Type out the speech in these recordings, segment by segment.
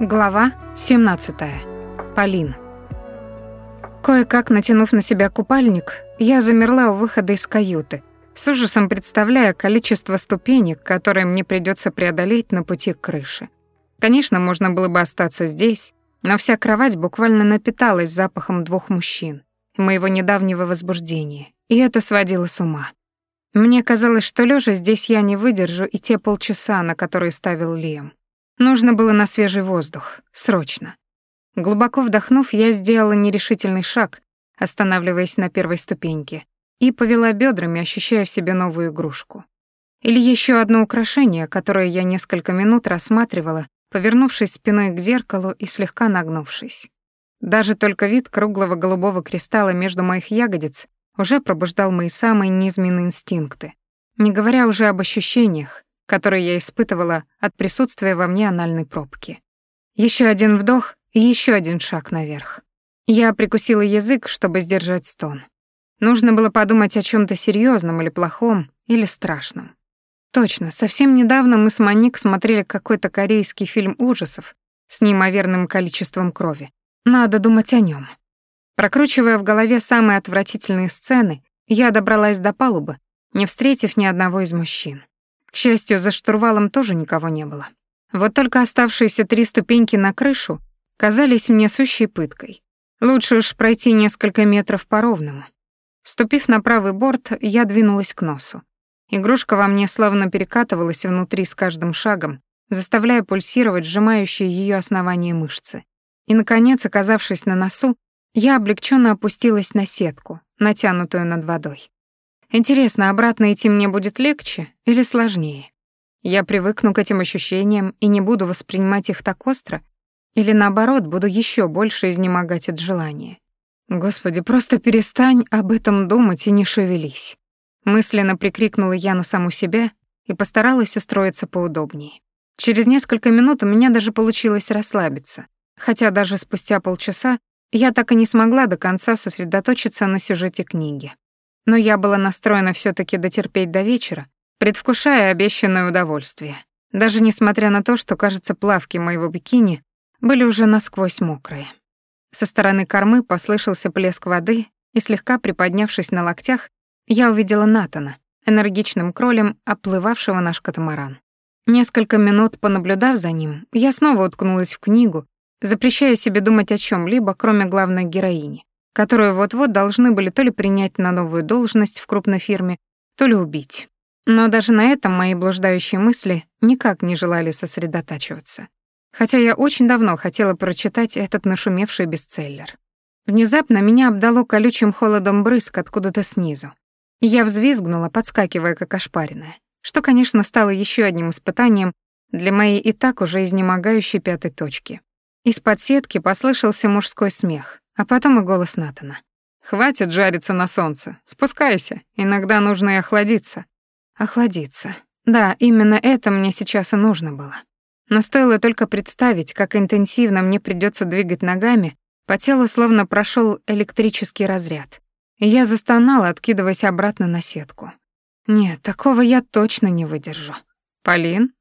Глава 17. Полин. Кое-как натянув на себя купальник, я замерла у выхода из каюты, с ужасом представляя количество ступенек, которые мне придется преодолеть на пути к крыше. Конечно, можно было бы остаться здесь, но вся кровать буквально напиталась запахом двух мужчин моего недавнего возбуждения, и это сводило с ума. Мне казалось, что лежа здесь я не выдержу и те полчаса, на которые ставил Лиам. Нужно было на свежий воздух, срочно. Глубоко вдохнув, я сделала нерешительный шаг, останавливаясь на первой ступеньке, и повела бедрами, ощущая в себе новую игрушку. Или еще одно украшение, которое я несколько минут рассматривала, повернувшись спиной к зеркалу и слегка нагнувшись. Даже только вид круглого голубого кристалла между моих ягодиц уже пробуждал мои самые низменные инстинкты, не говоря уже об ощущениях, который я испытывала от присутствия во мне анальной пробки. Еще один вдох и еще один шаг наверх. Я прикусила язык, чтобы сдержать стон. Нужно было подумать о чем то серьезном или плохом, или страшном. Точно, совсем недавно мы с Маник смотрели какой-то корейский фильм ужасов с неимоверным количеством крови. Надо думать о нем. Прокручивая в голове самые отвратительные сцены, я добралась до палубы, не встретив ни одного из мужчин. К счастью, за штурвалом тоже никого не было. Вот только оставшиеся три ступеньки на крышу казались мне сущей пыткой. Лучше уж пройти несколько метров по ровному. Ступив на правый борт, я двинулась к носу. Игрушка во мне словно перекатывалась внутри с каждым шагом, заставляя пульсировать сжимающие ее основание мышцы. И, наконец, оказавшись на носу, я облегченно опустилась на сетку, натянутую над водой. Интересно, обратно идти мне будет легче или сложнее? Я привыкну к этим ощущениям и не буду воспринимать их так остро, или наоборот, буду еще больше изнемогать от желания. Господи, просто перестань об этом думать и не шевелись. Мысленно прикрикнула я на саму себя и постаралась устроиться поудобнее. Через несколько минут у меня даже получилось расслабиться, хотя даже спустя полчаса я так и не смогла до конца сосредоточиться на сюжете книги. Но я была настроена все таки дотерпеть до вечера, предвкушая обещанное удовольствие. Даже несмотря на то, что, кажется, плавки моего бикини были уже насквозь мокрые. Со стороны кормы послышался плеск воды, и слегка приподнявшись на локтях, я увидела Натана, энергичным кролем, оплывавшего наш катамаран. Несколько минут понаблюдав за ним, я снова уткнулась в книгу, запрещая себе думать о чем либо кроме главной героини которую вот-вот должны были то ли принять на новую должность в крупной фирме, то ли убить. Но даже на этом мои блуждающие мысли никак не желали сосредотачиваться. Хотя я очень давно хотела прочитать этот нашумевший бестселлер. Внезапно меня обдало колючим холодом брызг откуда-то снизу. Я взвизгнула, подскакивая как ошпаренная, что, конечно, стало еще одним испытанием для моей и так уже изнемогающей пятой точки. Из-под сетки послышался мужской смех, а потом и голос Натана. «Хватит жариться на солнце. Спускайся. Иногда нужно и охладиться». «Охладиться. Да, именно это мне сейчас и нужно было. Но стоило только представить, как интенсивно мне придется двигать ногами, по телу словно прошел электрический разряд. И я застонала, откидываясь обратно на сетку. Нет, такого я точно не выдержу. Полин?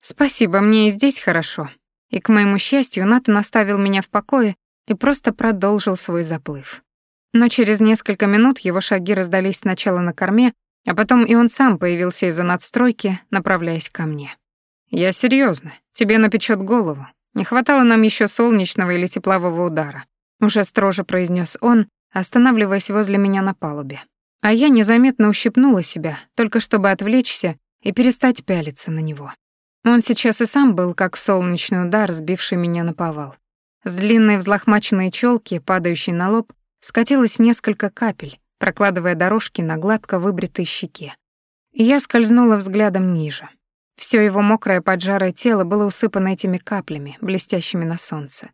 Спасибо, мне и здесь хорошо. И к моему счастью, Натан оставил меня в покое и просто продолжил свой заплыв. Но через несколько минут его шаги раздались сначала на корме, а потом и он сам появился из-за надстройки, направляясь ко мне. «Я серьезно, тебе напечет голову. Не хватало нам еще солнечного или теплового удара», уже строже произнес он, останавливаясь возле меня на палубе. А я незаметно ущипнула себя, только чтобы отвлечься и перестать пялиться на него. Он сейчас и сам был как солнечный удар, сбивший меня на повал. С длинной взлохмаченной челки, падающей на лоб, скатилось несколько капель, прокладывая дорожки на гладко выбритой щеке. Я скользнула взглядом ниже. Всё его мокрое поджарое тело было усыпано этими каплями, блестящими на солнце.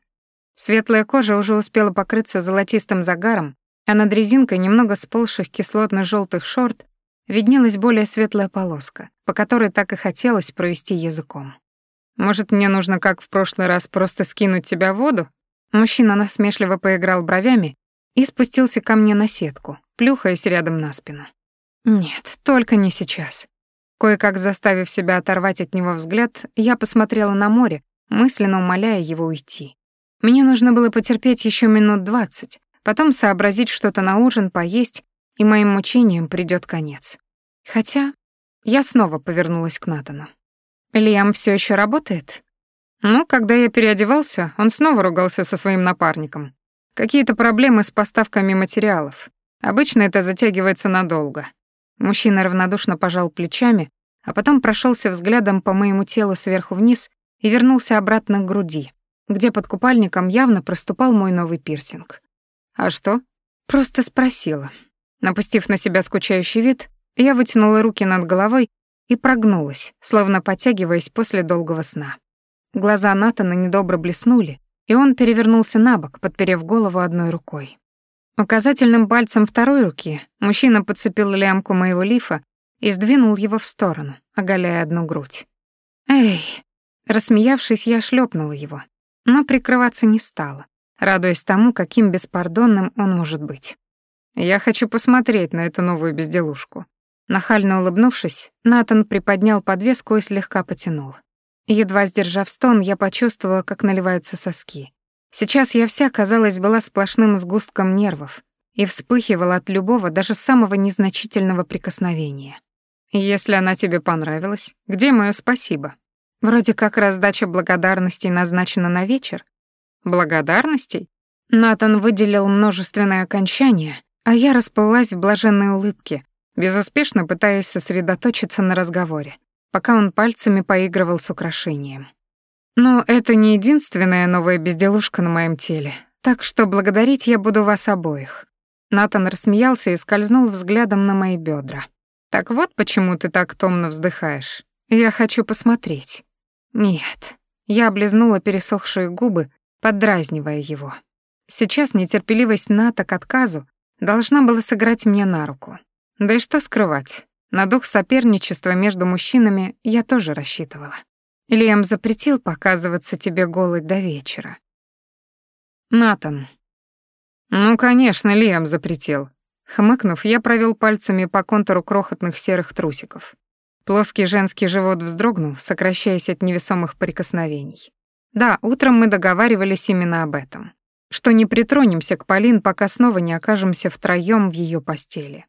Светлая кожа уже успела покрыться золотистым загаром, а над резинкой немного сползших кислотно жёлтых шорт виднелась более светлая полоска, по которой так и хотелось провести языком. Может, мне нужно, как в прошлый раз, просто скинуть тебя в воду?» Мужчина насмешливо поиграл бровями и спустился ко мне на сетку, плюхаясь рядом на спину. «Нет, только не сейчас». Кое-как заставив себя оторвать от него взгляд, я посмотрела на море, мысленно умоляя его уйти. Мне нужно было потерпеть еще минут двадцать, потом сообразить что-то на ужин, поесть, и моим мучениям придёт конец. Хотя я снова повернулась к Натану. «Лиам всё ещё работает?» Ну, когда я переодевался, он снова ругался со своим напарником. Какие-то проблемы с поставками материалов. Обычно это затягивается надолго. Мужчина равнодушно пожал плечами, а потом прошелся взглядом по моему телу сверху вниз и вернулся обратно к груди, где под купальником явно проступал мой новый пирсинг. «А что?» Просто спросила. Напустив на себя скучающий вид, я вытянула руки над головой и прогнулась, словно подтягиваясь после долгого сна. Глаза Натана недобро блеснули, и он перевернулся на бок, подперев голову одной рукой. Указательным пальцем второй руки мужчина подцепил лямку моего лифа и сдвинул его в сторону, оголяя одну грудь. «Эй!» Рассмеявшись, я шлепнула его, но прикрываться не стала, радуясь тому, каким беспардонным он может быть. «Я хочу посмотреть на эту новую безделушку». Нахально улыбнувшись, Натан приподнял подвеску и слегка потянул. Едва сдержав стон, я почувствовала, как наливаются соски. Сейчас я вся, казалось, была сплошным сгустком нервов и вспыхивала от любого, даже самого незначительного прикосновения. Если она тебе понравилась, где моё спасибо? Вроде как раздача благодарностей назначена на вечер. Благодарностей? Натан выделил множественное окончание, а я расплылась в блаженной улыбке, безуспешно пытаясь сосредоточиться на разговоре, пока он пальцами поигрывал с украшением. Но это не единственная новая безделушка на моем теле, так что благодарить я буду вас обоих. Натан рассмеялся и скользнул взглядом на мои бедра. Так вот почему ты так томно вздыхаешь. Я хочу посмотреть. Нет. Я облизнула пересохшие губы, поддразнивая его. Сейчас нетерпеливость Ната к отказу должна была сыграть мне на руку. Да и что скрывать, на дух соперничества между мужчинами я тоже рассчитывала. Лиам запретил показываться тебе голой до вечера. Натан. Ну, конечно, Лиам запретил. Хмыкнув, я провел пальцами по контуру крохотных серых трусиков. Плоский женский живот вздрогнул, сокращаясь от невесомых прикосновений. Да, утром мы договаривались именно об этом. Что не притронемся к Полин, пока снова не окажемся втроём в её постели.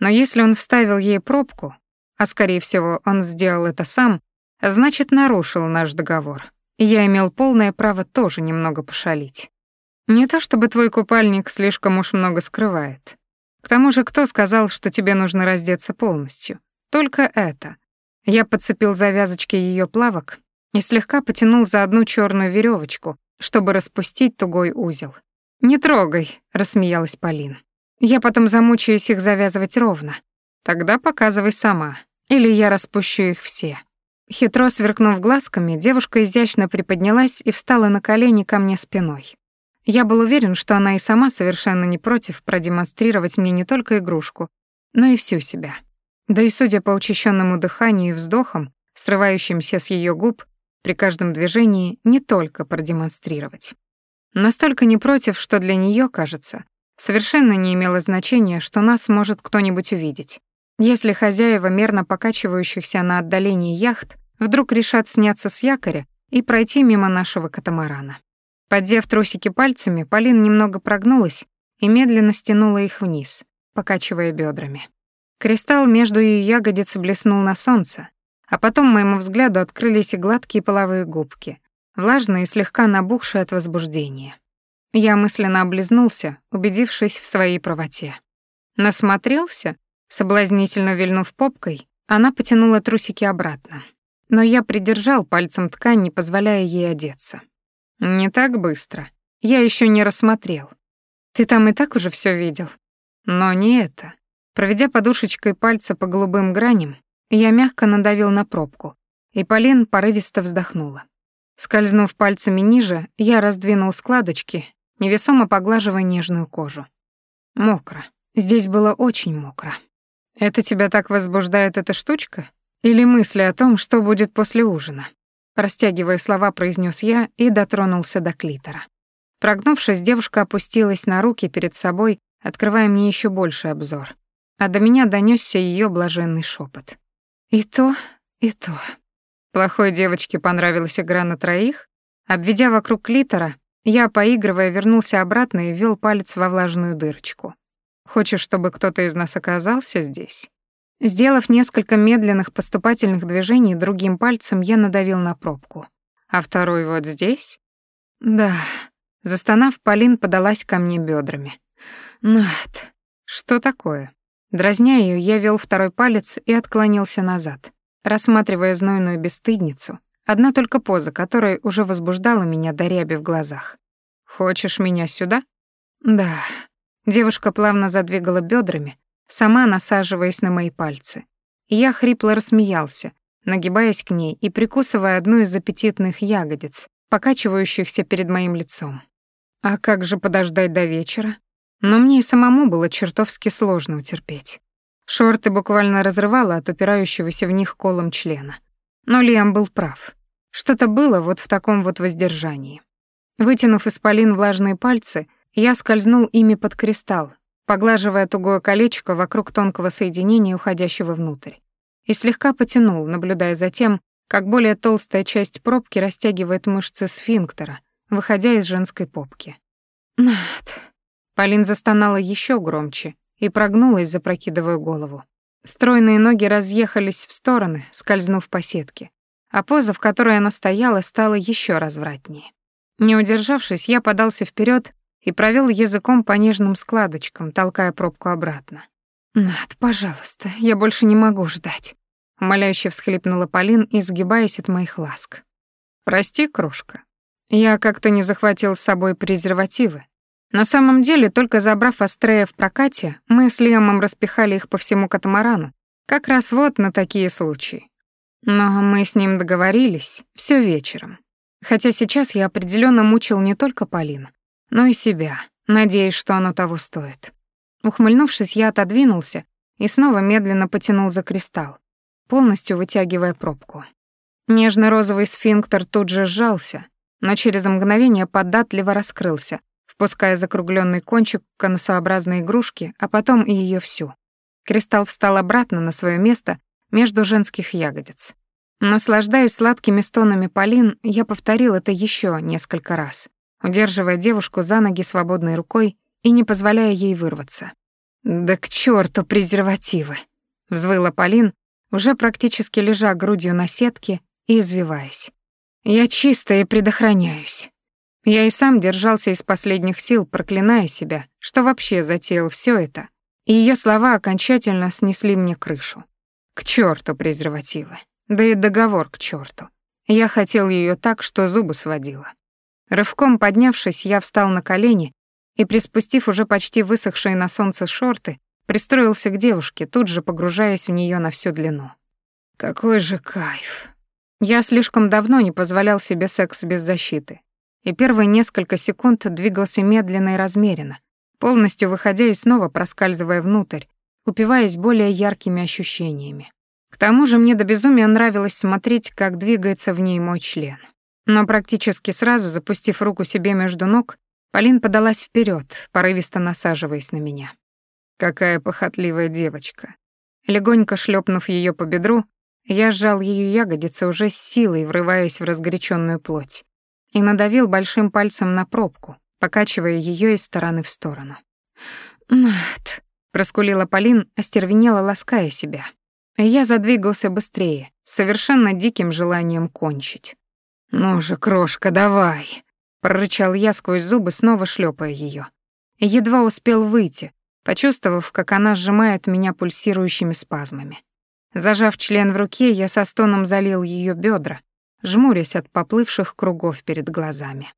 Но если он вставил ей пробку, а скорее всего он сделал это сам, значит, нарушил наш договор. И я имел полное право тоже немного пошалить. Не то чтобы твой купальник слишком уж много скрывает. К тому же, кто сказал, что тебе нужно раздеться полностью? Только это. Я подцепил завязочки ее плавок и слегка потянул за одну черную веревочку, чтобы распустить тугой узел. «Не трогай», — рассмеялась Полин. Я потом замучаюсь их завязывать ровно. Тогда показывай сама, или я распущу их все». Хитро сверкнув глазками, девушка изящно приподнялась и встала на колени ко мне спиной. Я был уверен, что она и сама совершенно не против продемонстрировать мне не только игрушку, но и всю себя. Да и судя по учащенному дыханию и вздохам, срывающимся с ее губ, при каждом движении не только продемонстрировать. Настолько не против, что для нее кажется, Совершенно не имело значения, что нас может кто-нибудь увидеть. Если хозяева мерно покачивающихся на отдалении яхт вдруг решат сняться с якоря и пройти мимо нашего катамарана. Поддев трусики пальцами, Полин немного прогнулась и медленно стянула их вниз, покачивая бедрами. Кристалл между ее ягодиц блеснул на солнце, а потом моему взгляду открылись и гладкие половые губки, влажные и слегка набухшие от возбуждения. Я мысленно облизнулся, убедившись в своей правоте. Насмотрелся, соблазнительно вильнув попкой, она потянула трусики обратно. Но я придержал пальцем ткань, не позволяя ей одеться. Не так быстро. Я еще не рассмотрел. Ты там и так уже все видел. Но не это. Проведя подушечкой пальца по голубым граням, я мягко надавил на пробку, и Полин порывисто вздохнула. Скользнув пальцами ниже, я раздвинул складочки невесомо поглаживая нежную кожу. Мокро. Здесь было очень мокро. Это тебя так возбуждает эта штучка? Или мысли о том, что будет после ужина? Растягивая слова, произнес я и дотронулся до клитора. Прогнувшись, девушка опустилась на руки перед собой, открывая мне еще больше обзор. А до меня донесся ее блаженный шепот. И то, и то. Плохой девочке понравилась игра на троих? Обведя вокруг клитора, я, поигрывая, вернулся обратно и ввел палец во влажную дырочку. «Хочешь, чтобы кто-то из нас оказался здесь?» Сделав несколько медленных поступательных движений другим пальцем, я надавил на пробку. «А второй вот здесь?» «Да». Застонав, Полин подалась ко мне бедрами. «Над, что такое?» Дразня ее, я вел второй палец и отклонился назад, рассматривая знойную бесстыдницу, одна только поза которой уже возбуждала меня до ряби в глазах. «Хочешь меня сюда?» «Да». Девушка плавно задвигала бедрами, сама насаживаясь на мои пальцы. И я хрипло рассмеялся, нагибаясь к ней и прикусывая одну из аппетитных ягодиц, покачивающихся перед моим лицом. А как же подождать до вечера? Но мне и самому было чертовски сложно утерпеть. Шорты буквально разрывало от упирающегося в них колом члена. Но Лиам был прав. Что-то было вот в таком вот воздержании. Вытянув из полин влажные пальцы, я скользнул ими под кристалл, поглаживая тугое колечко вокруг тонкого соединения, уходящего внутрь. И слегка потянул, наблюдая за тем, как более толстая часть пробки растягивает мышцы сфинктера, выходя из женской попки. «Над», Полин застонала еще громче и прогнулась, запрокидывая голову. Стройные ноги разъехались в стороны, скользнув по сетке, а поза, в которой она стояла, стала еще развратнее. Не удержавшись, я подался вперед и провел языком по нежным складочкам, толкая пробку обратно. «Над, пожалуйста, я больше не могу ждать», — умоляюще всхлипнула Полин, изгибаясь от моих ласк. «Прости, кружка. Я как-то не захватил с собой презервативы. На самом деле, только забрав Астрея в прокате, мы с Лиамом распихали их по всему катамарану, как раз вот на такие случаи. Но мы с ним договорились все вечером. Хотя сейчас я определенно мучил не только Полин, но и себя, надеясь, что оно того стоит. Ухмыльнувшись, я отодвинулся и снова медленно потянул за кристалл, полностью вытягивая пробку. Нежно-розовый сфинктер тут же сжался, но через мгновение податливо раскрылся, впуская закругленный кончик конусообразной игрушки, а потом и ее всю. Кристалл встал обратно на свое место между женских ягодиц. Наслаждаясь сладкими стонами Полин, я повторил это еще несколько раз, удерживая девушку за ноги свободной рукой и не позволяя ей вырваться. «Да к черту презервативы!» — взвыла Полин, уже практически лежа грудью на сетке и извиваясь. «Я чистая и предохраняюсь. Я и сам держался из последних сил, проклиная себя, что вообще затеял все это. И ее слова окончательно снесли мне крышу. К черту презервативы. Да и договор к черту. Я хотел ее так, что зубы сводило. Рывком поднявшись, я встал на колени и, приспустив уже почти высохшие на солнце шорты, пристроился к девушке, тут же погружаясь в нее на всю длину. Какой же кайф. Я слишком давно не позволял себе секс без защиты и первые несколько секунд двигался медленно и размеренно, полностью выходя и снова проскальзывая внутрь, упиваясь более яркими ощущениями. К тому же мне до безумия нравилось смотреть, как двигается в ней мой член. Но практически сразу, запустив руку себе между ног, Полин подалась вперед, порывисто насаживаясь на меня. Какая похотливая девочка. Легонько шлепнув ее по бедру, я сжал ее ягодицы уже с силой, врываясь в разгоряченную плоть и надавил большим пальцем на пробку, покачивая ее из стороны в сторону. «Над», — проскулила Полин, остервенела, лаская себя. Я задвигался быстрее, совершенно диким желанием кончить. «Ну же, крошка, давай!» — прорычал я сквозь зубы, снова шлепая ее. Едва успел выйти, почувствовав, как она сжимает меня пульсирующими спазмами. Зажав член в руке, я со стоном залил ее бедра, жмурясь от поплывших кругов перед глазами.